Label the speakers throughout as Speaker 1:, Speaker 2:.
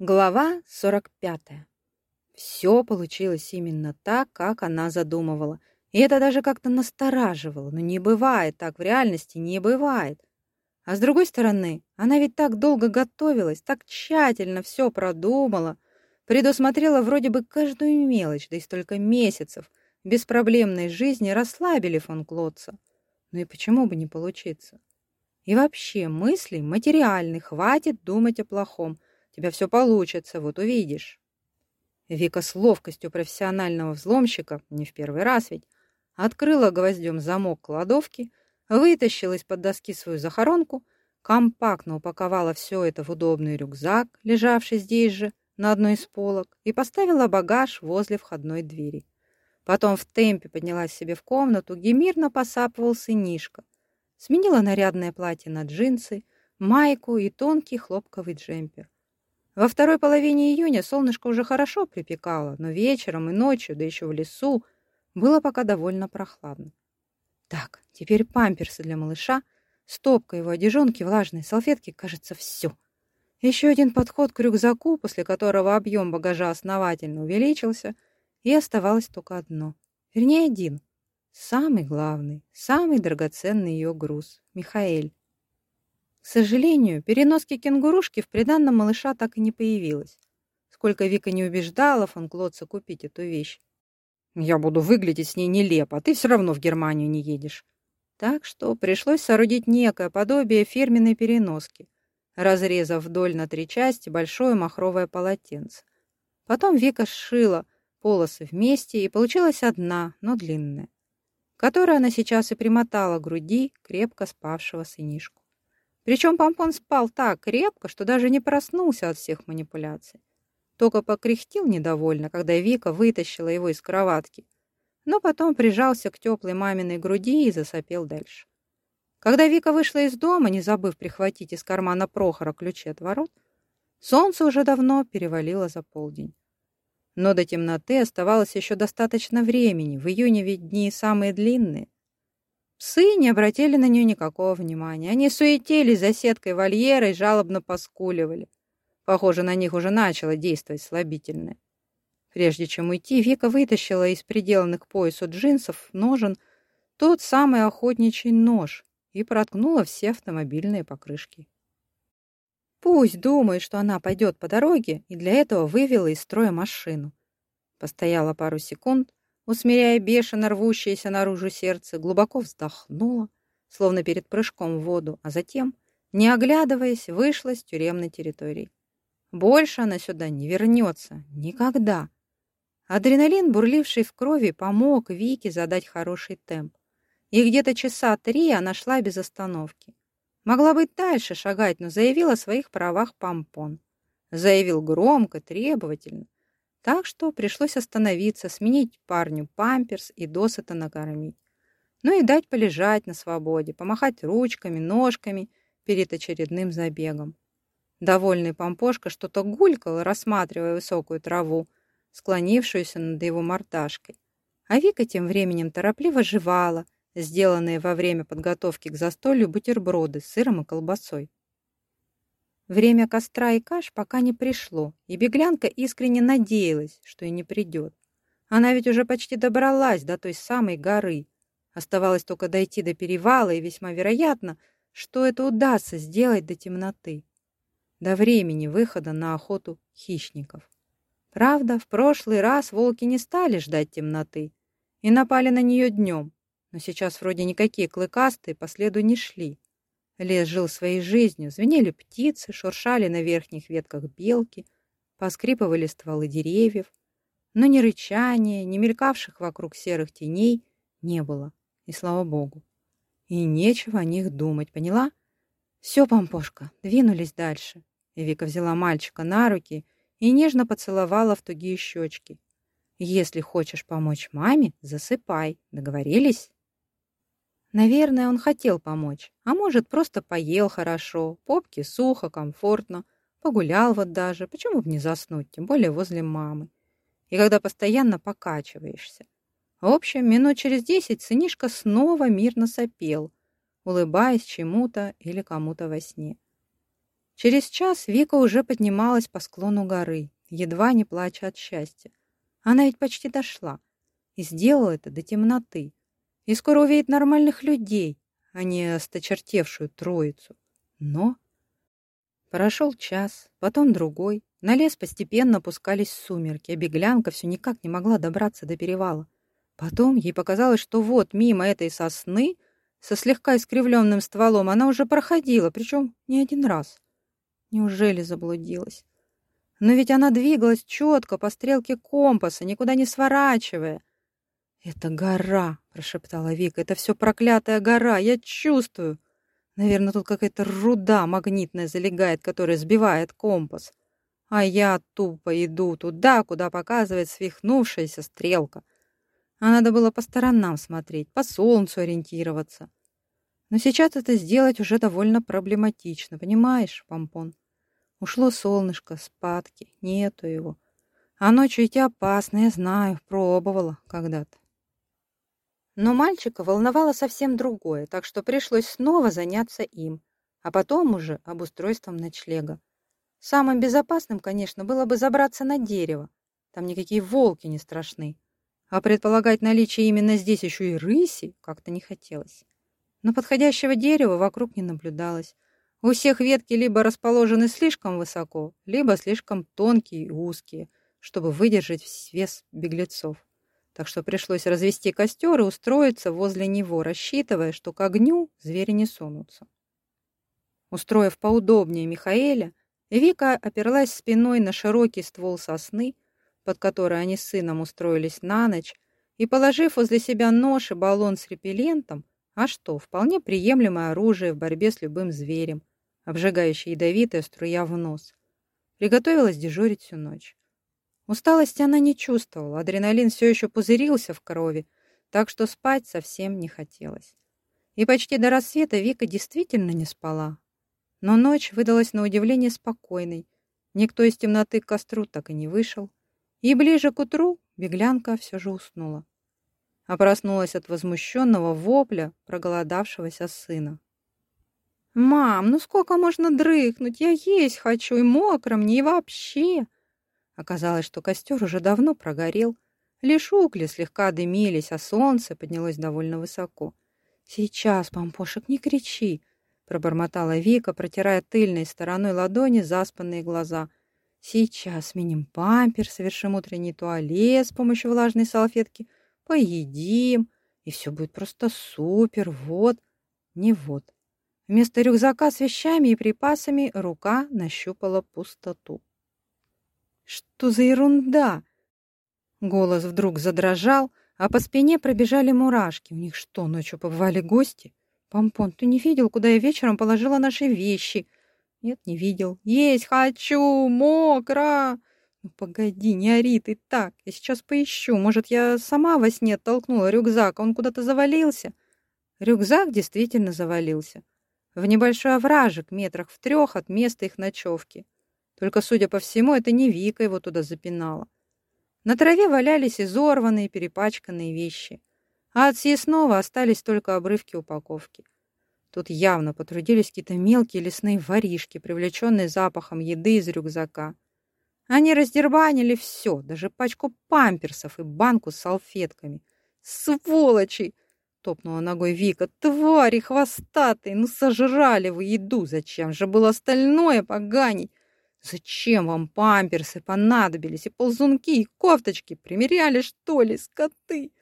Speaker 1: Глава 45. Все получилось именно так, как она задумывала. И это даже как-то настораживало. Но не бывает так в реальности, не бывает. А с другой стороны, она ведь так долго готовилась, так тщательно все продумала, предусмотрела вроде бы каждую мелочь, да и столько месяцев беспроблемной жизни расслабили фон Клотца. Ну и почему бы не получиться? И вообще, мыслей материальных, хватит думать о плохом – тебя все получится, вот увидишь. Вика с ловкостью профессионального взломщика, не в первый раз ведь, открыла гвоздем замок кладовки, вытащила из-под доски свою захоронку, компактно упаковала все это в удобный рюкзак, лежавший здесь же, на одной из полок, и поставила багаж возле входной двери. Потом в темпе поднялась себе в комнату, где мирно посапывал сынишка. Сменила нарядное платье на джинсы, майку и тонкий хлопковый джемпер. Во второй половине июня солнышко уже хорошо припекало, но вечером и ночью, да еще в лесу, было пока довольно прохладно. Так, теперь памперсы для малыша, стопка его одежонки, влажные салфетки, кажется, все. Еще один подход к рюкзаку, после которого объем багажа основательно увеличился, и оставалось только одно. Вернее, один. Самый главный, самый драгоценный ее груз — Михаэль. К сожалению, переноски кенгурушки в приданном малыша так и не появилось. Сколько Вика не убеждала фон Клотца купить эту вещь. «Я буду выглядеть с ней нелепо, а ты все равно в Германию не едешь». Так что пришлось соорудить некое подобие фирменной переноски, разрезав вдоль на три части большое махровое полотенце. Потом Вика сшила полосы вместе, и получилась одна, но длинная, которую она сейчас и примотала к груди крепко спавшего сынишку. Причем помпон спал так крепко, что даже не проснулся от всех манипуляций. Только покряхтел недовольно, когда Вика вытащила его из кроватки, но потом прижался к теплой маминой груди и засопел дальше. Когда Вика вышла из дома, не забыв прихватить из кармана Прохора ключи от ворот, солнце уже давно перевалило за полдень. Но до темноты оставалось еще достаточно времени, в июне ведь дни самые длинные. Псы не обратили на нее никакого внимания. Они суетились за сеткой вольера и жалобно поскуливали. Похоже, на них уже начало действовать слабительное. Прежде чем уйти, Вика вытащила из приделанных к поясу джинсов ножен тот самый охотничий нож и проткнула все автомобильные покрышки. Пусть думает, что она пойдет по дороге, и для этого вывела из строя машину. Постояла пару секунд, усмиряя бешено рвущееся наружу сердце, глубоко вздохнула, словно перед прыжком в воду, а затем, не оглядываясь, вышла с тюремной территории. Больше она сюда не вернется. Никогда. Адреналин, бурливший в крови, помог Вике задать хороший темп. И где-то часа три она шла без остановки. Могла быть дальше шагать, но заявила о своих правах помпон. Заявил громко, требовательно. Так что пришлось остановиться, сменить парню памперс и досыта накормить. Ну и дать полежать на свободе, помахать ручками, ножками перед очередным забегом. Довольный помпошка что-то гулькал, рассматривая высокую траву, склонившуюся над его мордашкой. А Вика тем временем торопливо жевала, сделанные во время подготовки к застолью бутерброды с сыром и колбасой. Время костра и каш пока не пришло, и беглянка искренне надеялась, что и не придет. Она ведь уже почти добралась до той самой горы. Оставалось только дойти до перевала, и весьма вероятно, что это удастся сделать до темноты, до времени выхода на охоту хищников. Правда, в прошлый раз волки не стали ждать темноты и напали на нее днем, но сейчас вроде никакие клыкастые по следу не шли. Лес жил своей жизнью, звенели птицы, шуршали на верхних ветках белки, поскрипывали стволы деревьев, но ни рычания, ни мелькавших вокруг серых теней не было, и слава богу. И нечего о них думать, поняла? Все, помпошка, двинулись дальше. И Вика взяла мальчика на руки и нежно поцеловала в тугие щечки. Если хочешь помочь маме, засыпай. Договорились? Наверное, он хотел помочь, а может, просто поел хорошо, попки сухо, комфортно, погулял вот даже, почему бы не заснуть, тем более возле мамы. И когда постоянно покачиваешься. В общем, минут через десять сынишка снова мирно сопел, улыбаясь чему-то или кому-то во сне. Через час Вика уже поднималась по склону горы, едва не плача от счастья. Она ведь почти дошла и сделала это до темноты. И скоро увидит нормальных людей, а не осточертевшую троицу. Но прошел час, потом другой. На лес постепенно опускались сумерки, а беглянка все никак не могла добраться до перевала. Потом ей показалось, что вот мимо этой сосны со слегка искривленным стволом она уже проходила, причем не один раз. Неужели заблудилась? Но ведь она двигалась четко по стрелке компаса, никуда не сворачивая. «Это гора», — прошептала Вика, — «это все проклятая гора, я чувствую. Наверное, тут какая-то руда магнитная залегает, которая сбивает компас. А я тупо иду туда, куда показывает свихнувшаяся стрелка. А надо было по сторонам смотреть, по солнцу ориентироваться. Но сейчас это сделать уже довольно проблематично, понимаешь, Помпон? Ушло солнышко, спадки, нету его. А ночью идти опасно, я знаю, пробовала когда-то. Но мальчика волновало совсем другое, так что пришлось снова заняться им, а потом уже обустройством ночлега. Самым безопасным, конечно, было бы забраться на дерево. Там никакие волки не страшны. А предполагать наличие именно здесь еще и рыси как-то не хотелось. Но подходящего дерева вокруг не наблюдалось. У всех ветки либо расположены слишком высоко, либо слишком тонкие и узкие, чтобы выдержать вес беглецов. Так что пришлось развести костер и устроиться возле него, рассчитывая, что к огню звери не сунутся. Устроив поудобнее Михаэля, Вика оперлась спиной на широкий ствол сосны, под которой они с сыном устроились на ночь, и, положив возле себя нож и баллон с репеллентом, а что, вполне приемлемое оружие в борьбе с любым зверем, обжигающая ядовитая струя в нос. Приготовилась дежурить всю ночь. Усталости она не чувствовала, адреналин все еще пузырился в крови, так что спать совсем не хотелось. И почти до рассвета Вика действительно не спала. Но ночь выдалась на удивление спокойной. Никто из темноты к костру так и не вышел. И ближе к утру беглянка все же уснула. А проснулась от возмущенного вопля проголодавшегося сына. «Мам, ну сколько можно дрыхнуть? Я есть хочу, и мокро мне, и вообще!» Оказалось, что костер уже давно прогорел. Лишь угли слегка дымились, а солнце поднялось довольно высоко. «Сейчас, помпошек, не кричи!» — пробормотала Вика, протирая тыльной стороной ладони заспанные глаза. «Сейчас сменим пампер, совершим утренний туалет с помощью влажной салфетки, поедим, и все будет просто супер, вот, не вот». Вместо рюкзака с вещами и припасами рука нащупала пустоту. «Что за ерунда?» Голос вдруг задрожал, а по спине пробежали мурашки. У них что, ночью побывали гости? «Помпон, ты не видел, куда я вечером положила наши вещи?» «Нет, не видел. Есть хочу! Мокро!» «Ну, погоди, не ори ты так. Я сейчас поищу. Может, я сама во сне толкнула рюкзак, а он куда-то завалился?» Рюкзак действительно завалился в небольшой овражек метрах в трех от места их ночевки. Только, судя по всему, это не Вика его туда запинала. На траве валялись изорванные, перепачканные вещи, а от съестного остались только обрывки упаковки. Тут явно потрудились какие-то мелкие лесные воришки, привлеченные запахом еды из рюкзака. Они раздербанили все, даже пачку памперсов и банку с салфетками. Сволочи! Топнула ногой Вика. «Твари хвостатые! Ну сожрали вы еду! Зачем же было остальное поганить? Зачем вам памперсы понадобились? И ползунки, и кофточки? Примеряли, что ли, скоты?»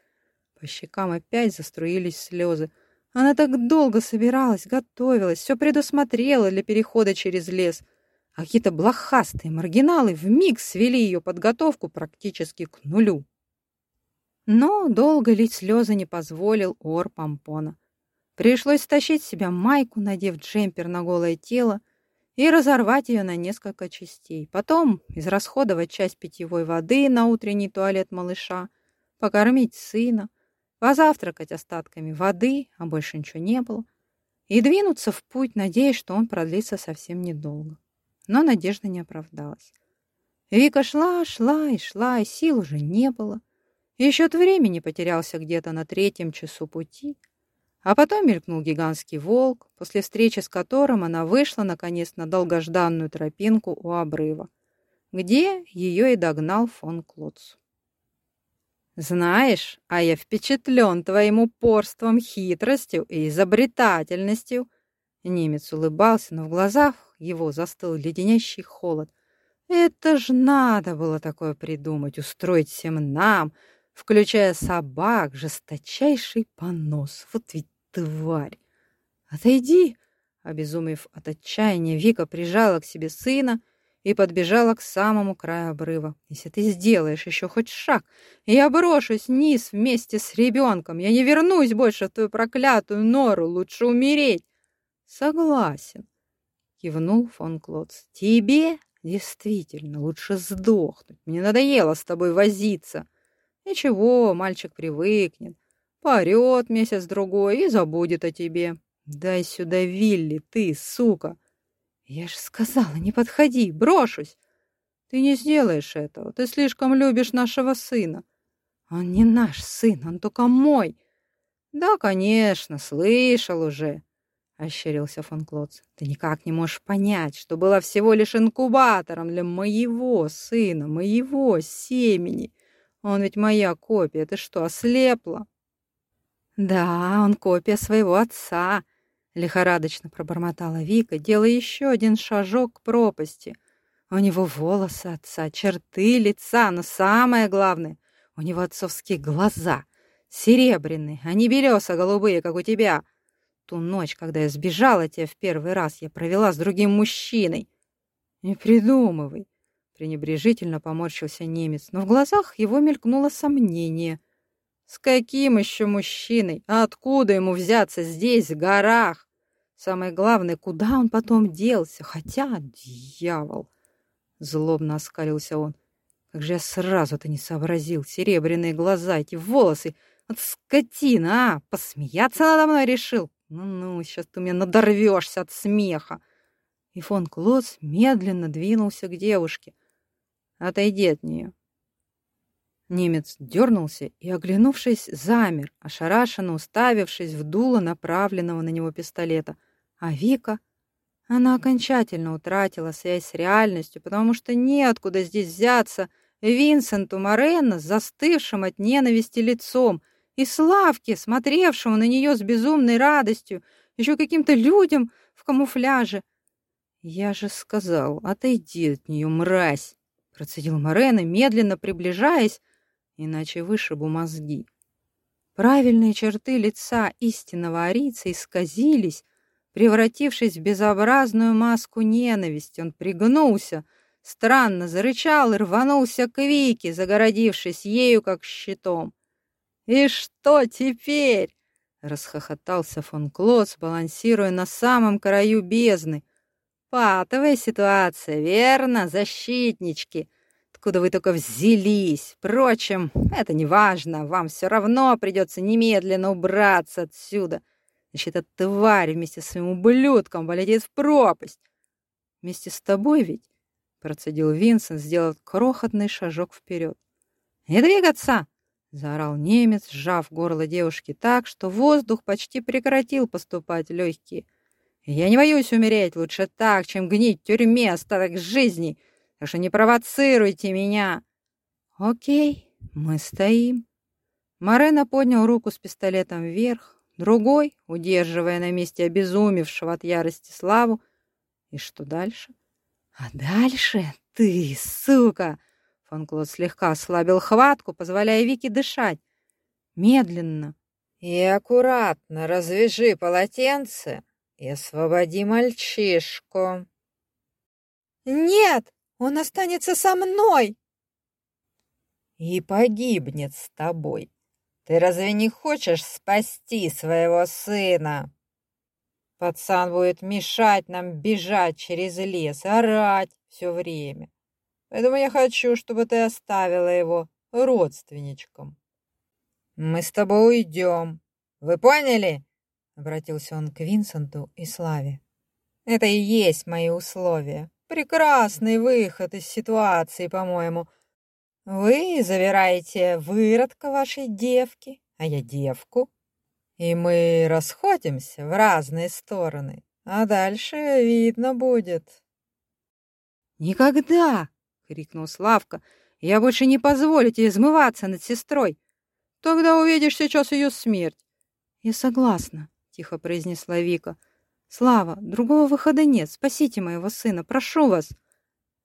Speaker 1: По щекам опять заструились слезы. Она так долго собиралась, готовилась, все предусмотрела для перехода через лес. А какие-то блохастые маргиналы вмиг свели ее подготовку практически к нулю. Но долго лить слезы не позволил ор помпона. Пришлось стащить себя майку, надев джемпер на голое тело, и разорвать ее на несколько частей. Потом израсходовать часть питьевой воды на утренний туалет малыша, покормить сына, позавтракать остатками воды, а больше ничего не было, и двинуться в путь, надеясь, что он продлится совсем недолго. Но надежда не оправдалась. Вика шла, шла и шла, и сил уже не было. Еще от времени потерялся где-то на третьем часу пути, А потом мелькнул гигантский волк, после встречи с которым она вышла, наконец, на долгожданную тропинку у обрыва, где ее и догнал фон Клоц. «Знаешь, а я впечатлен твоим упорством, хитростью и изобретательностью!» Немец улыбался, но в глазах его застыл леденящий холод. «Это ж надо было такое придумать, устроить всем нам, включая собак, жесточайший понос. Вот ведь тварь! Отойди!» Обезумев от отчаяния, Вика прижала к себе сына и подбежала к самому краю обрыва. «Если ты сделаешь еще хоть шаг, я брошусь вниз вместе с ребенком. Я не вернусь больше в твою проклятую нору. Лучше умереть!» «Согласен», — кивнул фон Клотц. «Тебе действительно лучше сдохнуть. Мне надоело с тобой возиться. Ничего, мальчик привыкнет, поорет месяц-другой и забудет о тебе. Дай сюда Вилли, ты, сука!» Я же сказала, не подходи, брошусь. Ты не сделаешь этого. Ты слишком любишь нашего сына. Он не наш сын, он только мой. Да, конечно, слышал уже, ощерился фон Клотц. Ты никак не можешь понять, что была всего лишь инкубатором для моего сына, моего семени. Он ведь моя копия. Ты что, ослепла? Да, он копия своего отца, Лихорадочно пробормотала Вика, делая еще один шажок к пропасти. У него волосы отца, черты лица, но самое главное, у него отцовские глаза. Серебряные, а не белесо-голубые, как у тебя. Ту ночь, когда я сбежала тебя в первый раз, я провела с другим мужчиной. Не придумывай. Пренебрежительно поморщился немец, но в глазах его мелькнуло сомнение — с каким еще мужчиной? А откуда ему взяться здесь, в горах? Самое главное, куда он потом делся? Хотя, дьявол! Злобно оскалился он. Как же я сразу-то не сообразил. Серебряные глаза, эти волосы. Вот скотина, а! Посмеяться надо мной решил. Ну-ну, сейчас ты меня надорвешься от смеха. И фон Клоц медленно двинулся к девушке. Отойди от нее. Немец дернулся и, оглянувшись, замер, ошарашенно уставившись в дуло направленного на него пистолета. А Вика... Она окончательно утратила связь с реальностью, потому что неоткуда здесь взяться Винсенту Морено с застывшим от ненависти лицом и Славке, смотревшему на нее с безумной радостью, еще каким-то людям в камуфляже. «Я же сказал, отойди от нее, мразь!» Процедил Морено, медленно приближаясь, иначе вышибу мозги. Правильные черты лица истинного арийца исказились, превратившись в безобразную маску ненависти. Он пригнулся, странно зарычал и рванулся к Вике, загородившись ею как щитом. «И что теперь?» — расхохотался фон Клоц, балансируя на самом краю бездны. «Патовая ситуация, верно, защитнички?» Откуда вы только взялись. Впрочем, это не важно, вам все равно придется немедленно убраться отсюда. Значит, эта тварь вместе с своим ублюдком полетит в пропасть. Вместе с тобой ведь, процедил Винсент, сделав крохотный шажок вперед. Не двигаться! заорал немец, сжав горло девушки так, что воздух почти прекратил поступать легкие. Я не боюсь умереть, лучше так, чем гнить в тюрьме остаток жизни. Что не провоцируйте меня. Окей, мы стоим. Морено поднял руку с пистолетом вверх, другой, удерживая на месте обезумевшего от ярости Славу. И что дальше? А дальше ты, сука! Фон Клод слегка ослабил хватку, позволяя Вике дышать. Медленно и аккуратно развяжи полотенце и освободи мальчишку.
Speaker 2: «Нет!» Он останется со мной!»
Speaker 1: «И погибнет с тобой. Ты разве не хочешь спасти своего сына?» Пацан будет мешать нам бежать через лес, орать все время. Поэтому я хочу, чтобы ты оставила его родственничком. Мы с тобой уйдем. Вы поняли? Обратился он к Винсенту и Славе. Это и есть мои условия. Прекрасный выход из ситуации, по-моему. Вы завираете выродка вашей девки, а я девку.
Speaker 2: и мы расходимся в разные стороны, а дальше видно будет.
Speaker 1: «Никогда!» — крикнул Славка. «Я больше не позволю тебе измываться над сестрой. Тогда увидишь сейчас ее смерть». «Я согласна», — тихо произнесла Вика. «Слава, другого выхода нет. Спасите моего сына, прошу вас».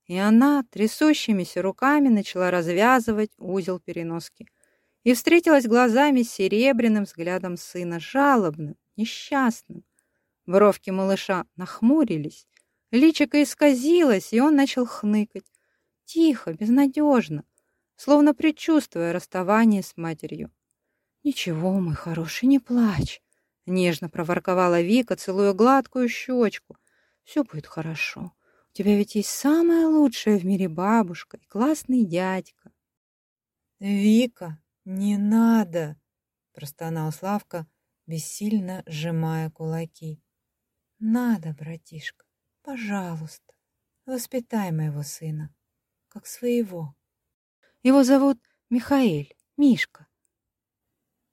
Speaker 1: И она трясущимися руками начала развязывать узел переноски и встретилась глазами с серебряным взглядом сына, жалобным, несчастным. Бровки малыша нахмурились, личико исказилось, и он начал хныкать. Тихо, безнадежно, словно предчувствуя расставание с матерью. «Ничего, мой хороший, не плачь!» Нежно проворковала Вика, целуя гладкую щечку. «Все будет хорошо. У тебя ведь есть самая лучшая в мире бабушка и классный дядька».
Speaker 2: «Вика, не надо!» — простонал Славка, бессильно сжимая кулаки. «Надо, братишка, пожалуйста, воспитай моего сына, как своего».
Speaker 1: «Его зовут Михаэль, Мишка».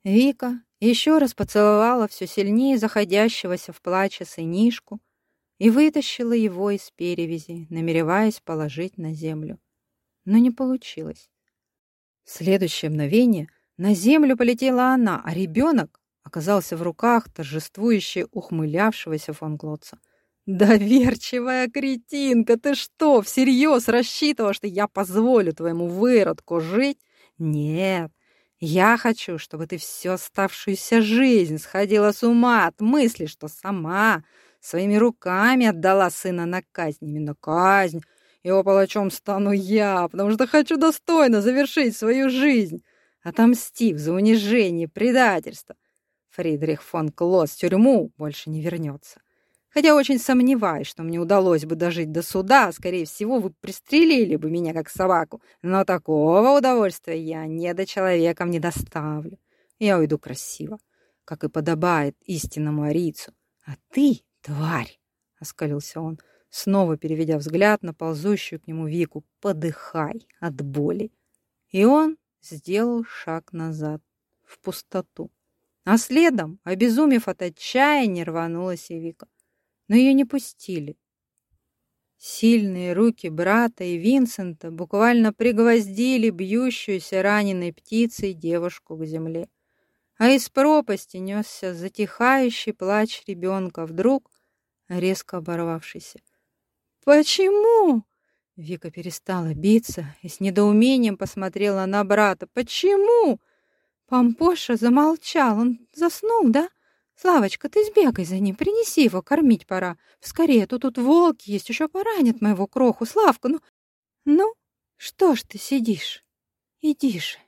Speaker 1: Вика еще раз поцеловала все сильнее заходящегося в плаче сынишку и вытащила его из перевязи, намереваясь положить на землю. Но не получилось. В следующее мгновение на землю полетела она, а ребенок оказался в руках торжествующе ухмылявшегося фон Глотца. «Доверчивая кретинка! Ты что, всерьез рассчитывала, что я позволю твоему выродку жить? Нет, я хочу, чтобы ты всю оставшуюся жизнь сходила с ума от мысли, что сама своими руками отдала сына на казнь. Именно казнь. Его палачом стану я, потому что хочу достойно завершить свою жизнь, отомстив за унижение, предательство. Фридрих фон Клосс в тюрьму больше не вернется. Хотя очень сомневаюсь, что мне удалось бы дожить до суда. Скорее всего, вы пристрелили бы меня как собаку. Но такого удовольствия я недочеловеком не доставлю. Я уйду красиво, как и подобает истинному арийцу. А ты, тварь, — оскалился он, снова переведя взгляд на ползущую к нему Вику, — подыхай от боли. И он сделал шаг назад, в пустоту. А следом, обезумев от отчаяния, рванулась и Вика. Но ее не пустили. Сильные руки брата и Винсента буквально пригвоздили бьющуюся раненой птицей девушку к земле. А из пропасти несся затихающий плач ребенка, вдруг резко оборвавшийся. «Почему?» Вика перестала биться и с недоумением посмотрела на брата. «Почему?» Пампоша замолчал. Он заснул, да? Славочка, ты сбегай за ним, принеси его, кормить пора. Скорее, тут тут волки есть, еще поранят моего кроху. Славка, ну... Ну, что ж ты сидишь? Иди же.